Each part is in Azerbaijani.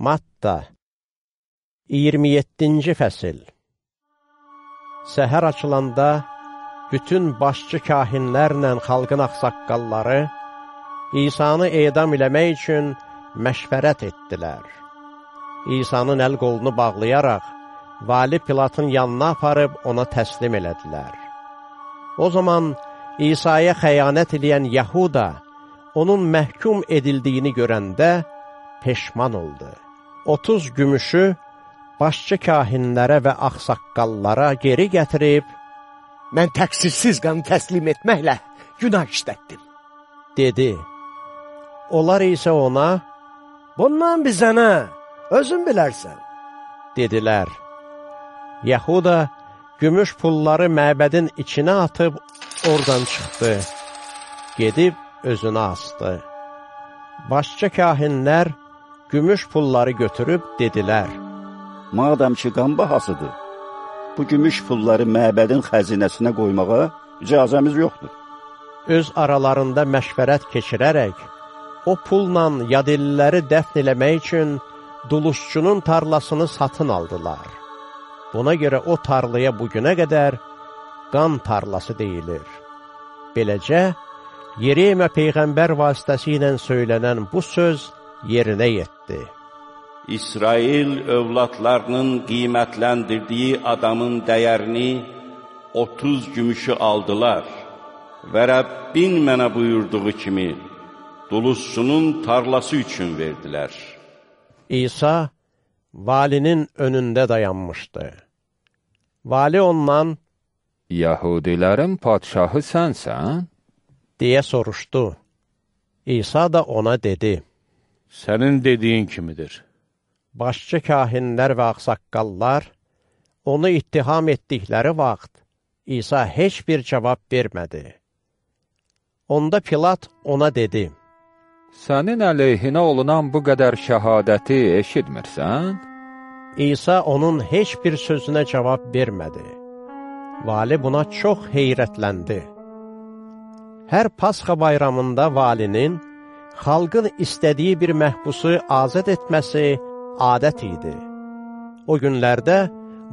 Matta 27-ci fəsil Səhər açılanda bütün başçı kahinlərlə xalqın axsaqqalları İsanı edam eləmək üçün məşvərət etdilər. İsa'nın əl qolunu bağlayaraq, Vali Pilatın yanına aparıb ona təslim elədilər. O zaman İsa'ya xəyanət eləyən Yahuda, onun məhkum edildiyini görəndə peşman oldu. 30 gümüşü başçı kahinlərə və axsaqqallara geri gətirib, Mən təqsirsiz qanı təslim etməklə günah işlətdim. dedi. Onlar isə ona, Bundan bizə nə? Özün bilərsən. dedilər. Yahuda gümüş pulları məbədin içinə atıb oradan çıxdı. Gedib özünü astı. Başçı kahinlər gümüş pulları götürüb dedilər. Madam ki, qan bahasıdır, bu gümüş pulları məbədin xəzinəsinə qoymağa icazəmiz yoxdur. Öz aralarında məşvərət keçirərək, o pulla yadilliləri dəfn eləmək üçün dulusçunun tarlasını satın aldılar. Buna görə o tarlaya bugünə qədər qan tarlası deyilir. Beləcə, Yeremə Peyğəmbər vasitəsilə söylənən bu söz yerinə yetdi. İsrail övladlarının qiymətləndirdiyi adamın dəyərini 30 gümüşü aldılar və Rəbbin mənə buyurduğu kimi dulusçunun tarlası üçün verdilər. İsa valinin önündə dayanmışdı. Vali ondan Yahudilərin padşahı sənsən? deyə soruşdu. İsa da ona dedi. Sənin dediyin kimidir. Başçı kahinlər və ağsaqqallar onu ittiham etdikləri vaxt İsa heç bir cavab vermədi. Onda Pilat ona dedi, Sənin əleyhinə olunan bu qədər şəhadəti eşitmirsən? İsa onun heç bir sözünə cavab vermədi. Vali buna çox heyrətləndi. Hər Pasxa bayramında valinin xalqın istədiyi bir məhbusu azad etməsi adət idi. O günlərdə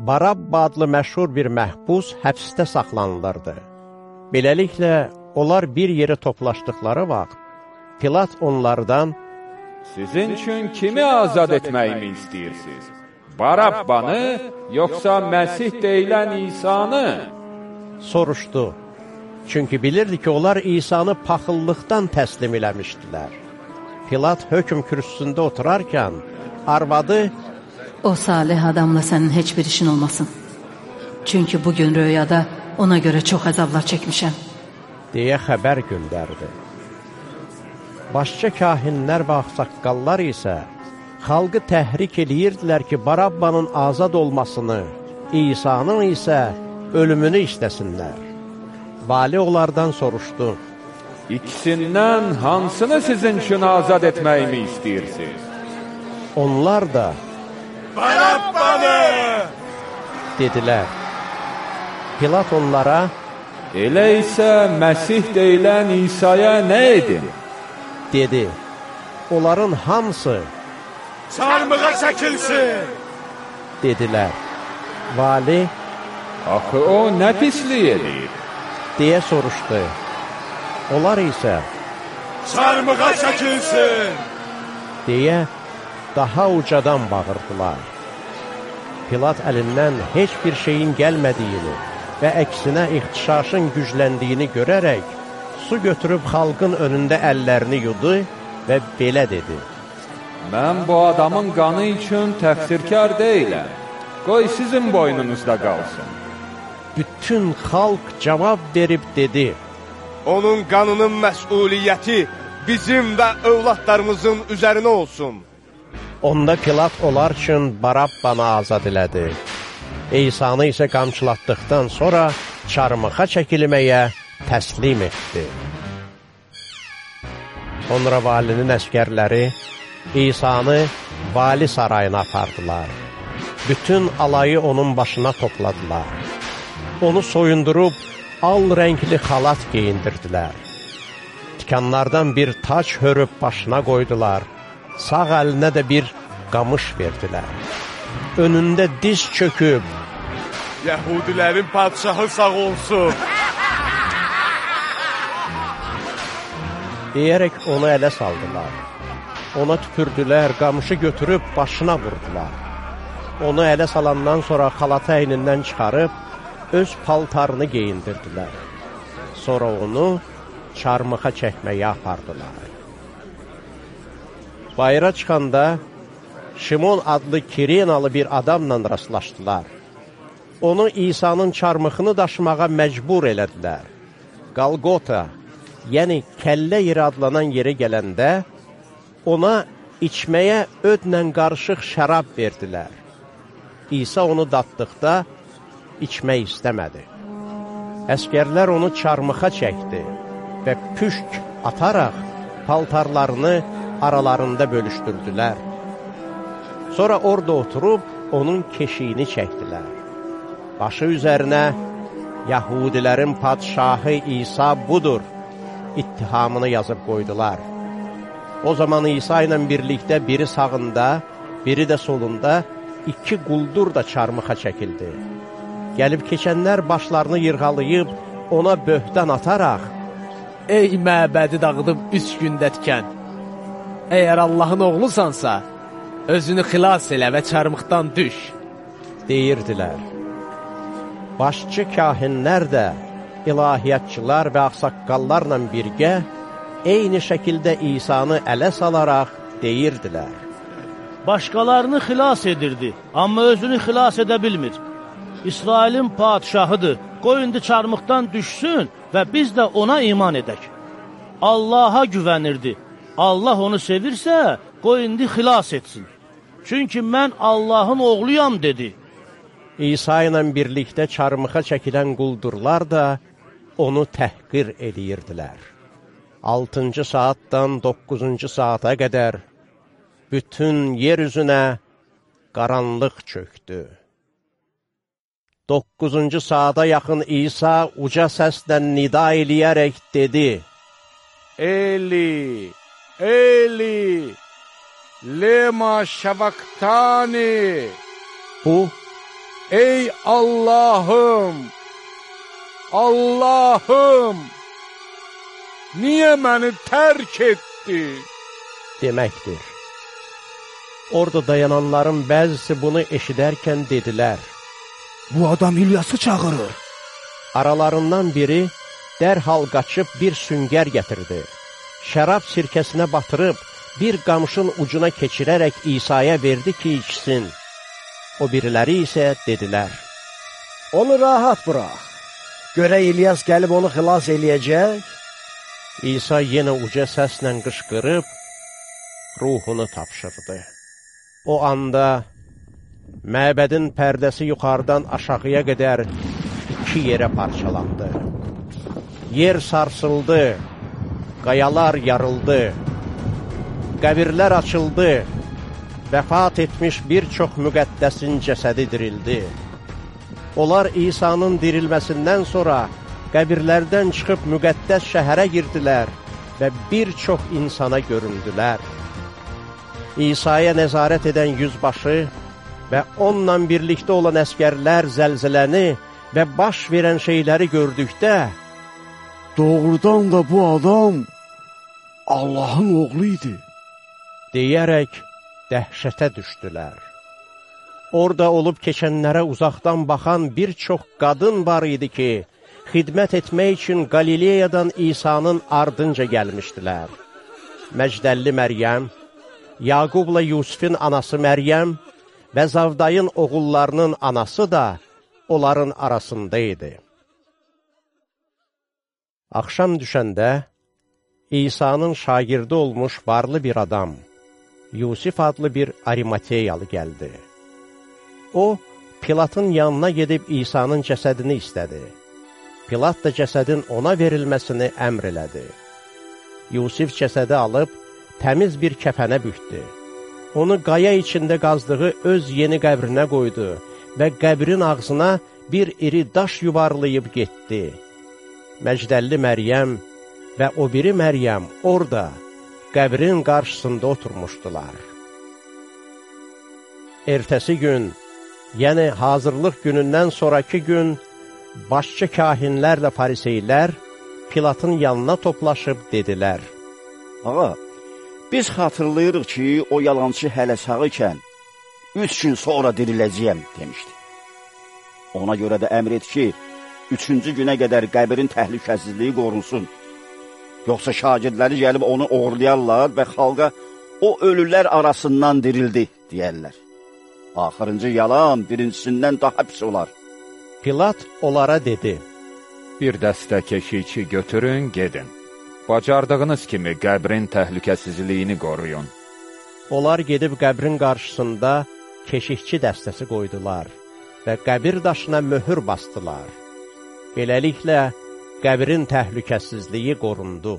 Barabba adlı məşhur bir məhbus həbsdə saxlanılırdı. Beləliklə, onlar bir yerə toplaşdıqları vaxt, Pilat onlardan, Sizin üçün kimi azad etməyimi istəyirsiniz? Barabbanı, yoxsa Məsih deyilən İsanı? soruşdu. Çünki bilirdi ki, onlar İsanı paxıllıqdan təslim eləmişdilər. Pilat hökm kürsüsündə oturarkən, arvadı O salih adamla sənin heç bir işin olmasın. Çünki bugün röyada ona görə çox əzablar çəkmişəm. deyə xəbər göndərdi. Başqa kahinlər və axsaqqallar isə xalqı təhrik eləyirdilər ki, Barabbanın azad olmasını, İsa'nın isə ölümünü istəsinlər. Vali onlardan soruşdu. İkisindən hansını sizin üçün azad etməyimi istəyirsiniz? Onlar da Barabbanı! dedilər. Pilat onlara, Elə isə Məsih deyilən İsa'ya nə edin? dedi. Onların hamısı Çarmığa çəkilsin! dedilər. Vali Axı o nə pislik edir? Deyə soruşdu. Onlar isə Çarmığa çəkilsin! deyə daha ucadan bağırdılar. Pilat əlindən heç bir şeyin gəlmədiyini və əksinə ixtişaşın gücləndiyini görərək, su götürüb xalqın önündə əllərini yudu və belə dedi. Mən bu adamın qanı üçün təqsirkar deyiləm. Qoy sizin boynunuzda qalsın. Bütün xalq cavab verib dedi, Onun qanının məsuliyyəti bizim və övladlarımızın üzərinə olsun. Onda Pilat onlar üçün Barabbanı azad elədi. İsanı isə qamçılatdıqdan sonra çarmıxa çəkilməyə təslim etdi. Sonra valinin əskərləri İsanı vali sarayına apardılar. Bütün alayı onun başına topladılar. Onu soyundurub al rəngli xalat geyindirdilər. Tikanlardan bir tac hörüb başına qoydular. Sağ əlinə də bir qamış verdilər. Önündə diz çöküb, Yəhudilərin padşahı sağ olsun. deyərək onu ələ saldılar. Ona tüpürdülər, qamışı götürüb başına vurdular. Onu ələ salandan sonra xalatı əynindən çıxarıb, öz paltarını geyindirdilər. Sonra onu çarmıxa çəkməyə apardılar. Bayıra çıxanda Şimon adlı Kirenalı bir adamla rastlaşdılar. Onu İsa'nın çarmıxını daşımağa məcbur elədilər. Qalqota, yəni kəllə yeri adlanan yerə gələndə, ona içməyə ödlə qarışıq şərab verdilər. İsa onu datdıqda içmək istəmədi. Əskərlər onu çarmıxa çəkdi və püşk ataraq paltarlarını aralarında bölüşdürdülər. Sonra orada oturub onun keşiyini çəkdilər. Başı üzərinə Yahudilərin padşahı İsa budur ittihamını yazıb qoydular. O zaman İsa ilə birlikdə biri sağında, biri də solunda iki quldur da çarmıxa çəkildi. Gəlib keçənlər başlarını yırğalayıb ona böhtan ataraq, Ey məbədi dağıdıb üç gündə tikən. Əgər Allahın oğlusansa, özünü xilas elə və çarmıqdan düş. deyirdilər. Başçı kahinlər də ilahiyyatçılar və ağsaqqallarla birgə eyni şəkildə İsanı ələ salaraq deyirdilər. Başqalarını xilas edirdi, amma özünü xilas edə bilmir. İsrailin padşahıdır, qoy indi çarmıqdan düşsün və biz də ona iman edək. Allaha güvənirdi. Allah onu sevirsə, qoy indi xilas etsin. Çünki mən Allahın oğluyam dedi. İsa ilə birlikdə çarmıxa çəkilən quldurlar da onu təhqir ediyirdilər. 6-cı saatdan 9-cu saata qədər bütün yer üzünə qaranlıq çöktü. 9-cu saata yaxın İsa uca səslə nida eləyərək dedi, Eli, Eli, lema şavaktani. Bu, Ey Allahım, Allahım, niyə məni tərk etdin? deməkdir. Orada dayananların bəzisi bunu eşidərkən dedilər, Bu adam İlyası çağırır. Aralarından biri dərhal qaçıb bir süngər gətirdi. Şərab sirkəsinə batırıb, bir qamışın ucuna keçirərək İsa'ya verdi ki, içsin. O biriləri isə dedilər, Onu rahat bırax. Görək İlyas gəlib onu xilas eləyəcək. İsa yenə uca səslə qışqırıb, ruhunu tapşırdı. O anda məbədin pərdəsi yuxarıdan aşağıya qədər iki yerə parçalandı. Yer sarsıldı, qayalar yarıldı, qəbirlər açıldı, vəfat etmiş bir çox müqəddəsin cəsədi dirildi. Onlar İsa'nın dirilməsindən sonra qəbirlərdən çıxıb müqəddəs şəhərə girdilər və bir çox insana göründülər. İsa'ya nəzarət edən yüzbaşı və onunla birlikdə olan əskərlər zəlzələni və baş verən şeyləri gördükdə, Doğrudan da bu adam Allahın oğlu idi. deyərək dəhşətə düşdülər. Orada olub keçənlərə uzaqdan baxan bir çox qadın var idi ki, xidmət etmək üçün Qalileyadan İsa'nın ardınca gəlmişdilər. Məcdəlli Məryəm, Yaqubla Yusufin anası Məryəm və Zavdayın oğullarının anası da onların arasında idi. Axşam düşəndə İsa'nın şagirdi olmuş varlı bir adam, Yusif adlı bir Arimateyalı gəldi. O, Pilatın yanına gedib İsa'nın cəsədini istədi. Pilat da cəsədin ona verilməsini əmr elədi. Yusif cəsədi alıb, təmiz bir kəfənə bükdü. Onu qaya içində qazdığı öz yeni qəbrinə qoydu və qəbrin ağzına bir iri daş yuvarlayıb getdi. Məcdəlli Məryəm və o biri Məryəm orada, qəbrin qarşısında oturmuşdular. ertəsi gün, yəni hazırlıq günündən sonraki gün, başçı kahinlərlə fariseylər Pilatın yanına toplaşıb dedilər, Ağa, biz xatırlayırıq ki, o yalançı hələ sağ ikən, üç gün sonra diriləcəyəm, demişdi. Ona görə də əmr et ki, üçüncü günə qədər qəbirin təhlükəsizliyi qorunsun. Yoxsa şagirdləri gəlib onu oğurlayarlar və xalqa o ölülər arasından dirildi, deyərlər. Axırıncı yalan birincisindən daha pis olar. Pilat onlara dedi, Bir dəstə keşikçi götürün, gedin. Bacardığınız kimi qəbrin təhlükəsizliyini qoruyun. Onlar gedib qəbrin qarşısında keşikçi dəstəsi qoydular və qəbir daşına möhür basdılar. Beləliklə, qəbrin təhlükəsizliyi qorundu.